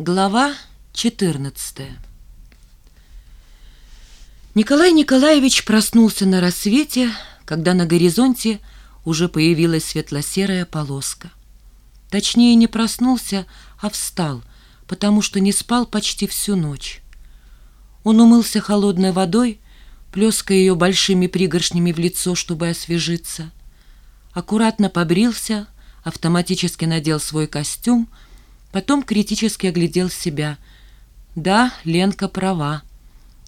Глава 14 Николай Николаевич проснулся на рассвете, когда на горизонте уже появилась светло-серая полоска. Точнее, не проснулся, а встал, потому что не спал почти всю ночь. Он умылся холодной водой, плеская ее большими пригоршнями в лицо, чтобы освежиться. Аккуратно побрился, автоматически надел свой костюм, потом критически оглядел себя. Да, Ленка права.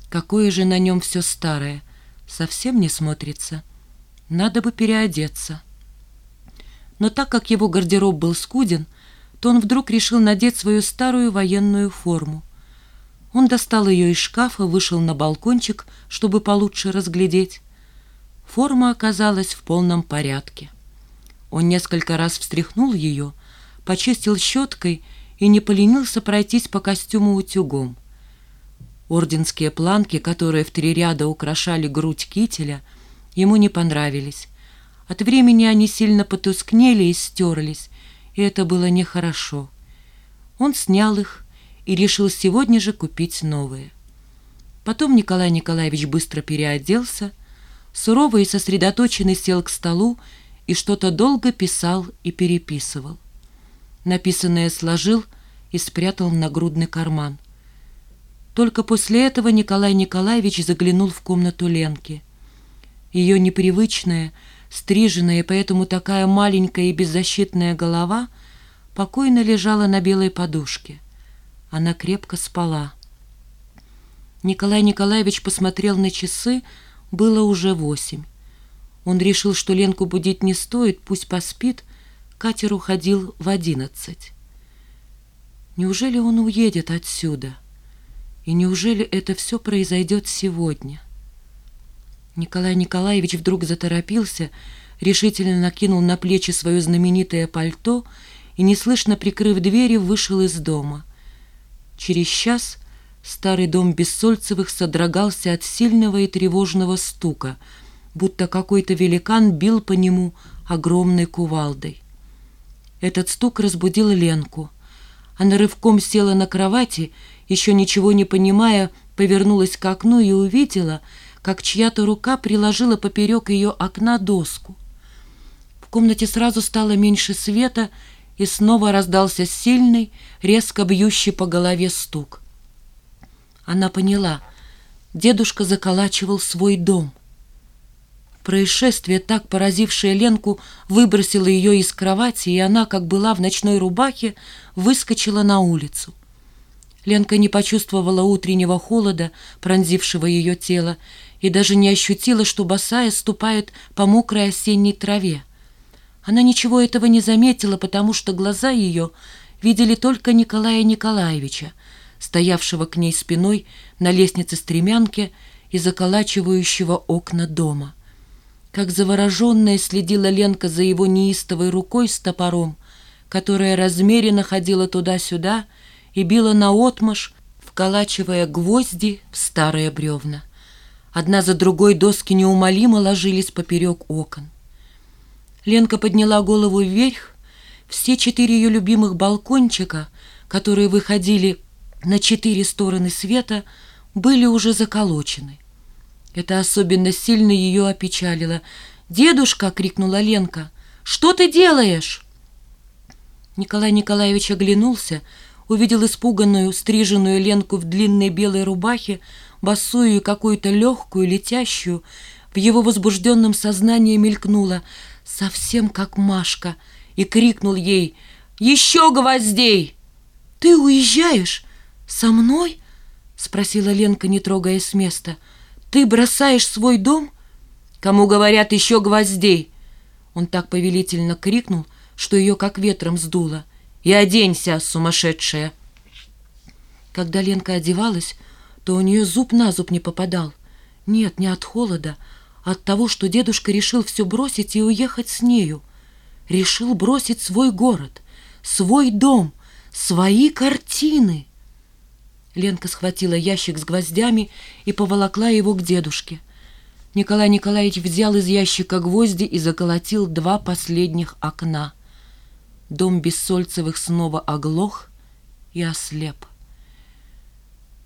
Какое же на нем все старое. Совсем не смотрится. Надо бы переодеться. Но так как его гардероб был скуден, то он вдруг решил надеть свою старую военную форму. Он достал ее из шкафа, вышел на балкончик, чтобы получше разглядеть. Форма оказалась в полном порядке. Он несколько раз встряхнул ее, почистил щеткой и не поленился пройтись по костюму утюгом. Орденские планки, которые в три ряда украшали грудь кителя, ему не понравились. От времени они сильно потускнели и стерлись, и это было нехорошо. Он снял их и решил сегодня же купить новые. Потом Николай Николаевич быстро переоделся, суровый и сосредоточенный сел к столу и что-то долго писал и переписывал. Написанное сложил и спрятал в нагрудный карман. Только после этого Николай Николаевич заглянул в комнату Ленки. Ее непривычная, стриженная и поэтому такая маленькая и беззащитная голова покойно лежала на белой подушке. Она крепко спала. Николай Николаевич посмотрел на часы, было уже восемь. Он решил, что Ленку будить не стоит, пусть поспит, катер уходил в одиннадцать. Неужели он уедет отсюда? И неужели это все произойдет сегодня? Николай Николаевич вдруг заторопился, решительно накинул на плечи свое знаменитое пальто и, неслышно прикрыв двери, вышел из дома. Через час старый дом Бессольцевых содрогался от сильного и тревожного стука, будто какой-то великан бил по нему огромной кувалдой. Этот стук разбудил Ленку. Она рывком села на кровати, еще ничего не понимая, повернулась к окну и увидела, как чья-то рука приложила поперек ее окна доску. В комнате сразу стало меньше света, и снова раздался сильный, резко бьющий по голове стук. Она поняла, дедушка заколачивал свой дом — Происшествие, так поразившее Ленку, выбросило ее из кровати, и она, как была в ночной рубахе, выскочила на улицу. Ленка не почувствовала утреннего холода, пронзившего ее тело, и даже не ощутила, что босая ступает по мокрой осенней траве. Она ничего этого не заметила, потому что глаза ее видели только Николая Николаевича, стоявшего к ней спиной на лестнице стремянки и заколачивающего окна дома. Как завороженная следила Ленка за его неистовой рукой с топором, которая размеренно ходила туда-сюда и била наотмашь, вколачивая гвозди в старые бревна. Одна за другой доски неумолимо ложились поперек окон. Ленка подняла голову вверх. Все четыре ее любимых балкончика, которые выходили на четыре стороны света, были уже заколочены. Это особенно сильно ее опечалило. «Дедушка!» — крикнула Ленка. «Что ты делаешь?» Николай Николаевич оглянулся, увидел испуганную, стриженную Ленку в длинной белой рубахе, босую и какую-то легкую, летящую. В его возбужденном сознании мелькнула совсем как Машка и крикнул ей «Еще гвоздей!» «Ты уезжаешь? Со мной?» — спросила Ленка, не трогаясь с места — ты бросаешь свой дом? Кому говорят еще гвоздей? Он так повелительно крикнул, что ее как ветром сдуло. И оденься, сумасшедшая! Когда Ленка одевалась, то у нее зуб на зуб не попадал. Нет, не от холода, а от того, что дедушка решил все бросить и уехать с нею. Решил бросить свой город, свой дом, свои картины. Ленка схватила ящик с гвоздями и поволокла его к дедушке. Николай Николаевич взял из ящика гвозди и заколотил два последних окна. Дом Бессольцевых снова оглох и ослеп.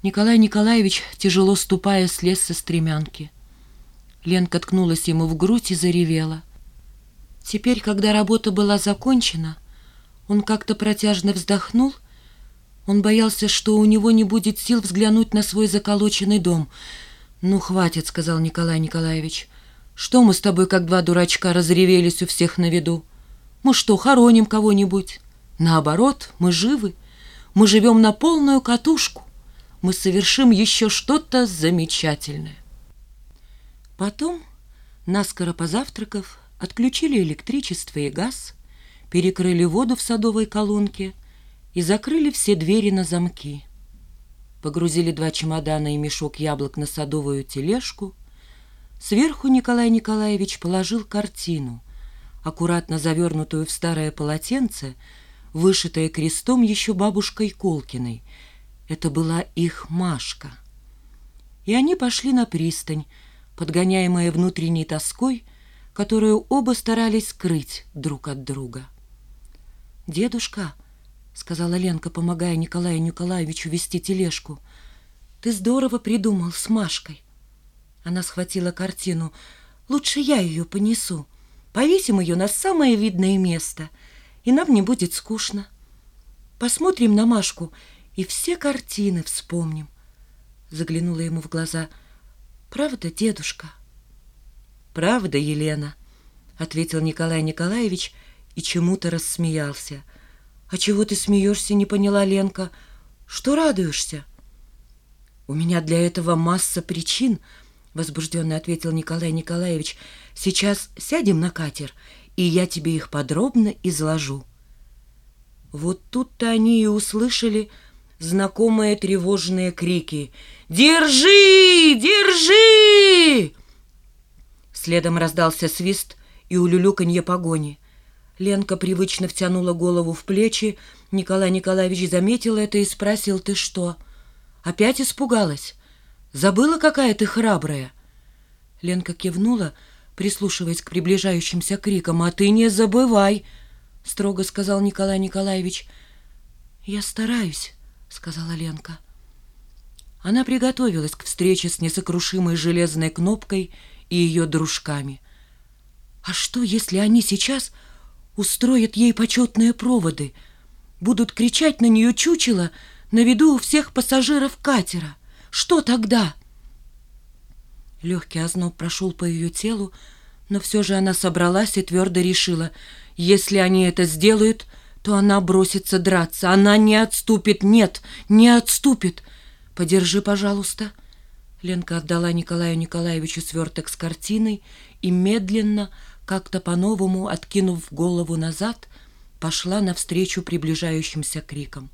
Николай Николаевич, тяжело ступая, слез со стремянки. Ленка ткнулась ему в грудь и заревела. Теперь, когда работа была закончена, он как-то протяжно вздохнул. Он боялся, что у него не будет сил взглянуть на свой заколоченный дом. «Ну, хватит», — сказал Николай Николаевич. «Что мы с тобой, как два дурачка, разревелись у всех на виду? Мы что, хороним кого-нибудь? Наоборот, мы живы. Мы живем на полную катушку мы совершим еще что-то замечательное. Потом, наскоро позавтракав, отключили электричество и газ, перекрыли воду в садовой колонке и закрыли все двери на замки. Погрузили два чемодана и мешок яблок на садовую тележку. Сверху Николай Николаевич положил картину, аккуратно завернутую в старое полотенце, вышитое крестом еще бабушкой Колкиной — это была их Машка. И они пошли на пристань, подгоняемые внутренней тоской, которую оба старались скрыть друг от друга. «Дедушка», — сказала Ленка, помогая Николаю Николаевичу вести тележку, — «ты здорово придумал с Машкой». Она схватила картину. «Лучше я ее понесу. Повесим ее на самое видное место, и нам не будет скучно. Посмотрим на Машку — и все картины вспомним. Заглянула ему в глаза. «Правда, дедушка?» «Правда, Елена», — ответил Николай Николаевич и чему-то рассмеялся. «А чего ты смеешься?» — не поняла Ленка. «Что радуешься?» «У меня для этого масса причин», — возбужденно ответил Николай Николаевич. «Сейчас сядем на катер, и я тебе их подробно изложу». Вот тут-то они и услышали, — знакомые тревожные крики «Держи! Держи!» Следом раздался свист и улюлюканье погони. Ленка привычно втянула голову в плечи. Николай Николаевич заметил это и спросил, «Ты что, опять испугалась? Забыла, какая ты храбрая?» Ленка кивнула, прислушиваясь к приближающимся крикам. «А ты не забывай!» — строго сказал Николай Николаевич. «Я стараюсь», сказала Ленка. Она приготовилась к встрече с несокрушимой железной кнопкой и ее дружками. А что, если они сейчас устроят ей почетные проводы, будут кричать на нее чучело на виду у всех пассажиров катера? Что тогда? Легкий озноб прошел по ее телу, но все же она собралась и твердо решила, если они это сделают — то она бросится драться. Она не отступит. Нет, не отступит. Подержи, пожалуйста. Ленка отдала Николаю Николаевичу сверток с картиной и медленно, как-то по-новому, откинув голову назад, пошла навстречу приближающимся крикам.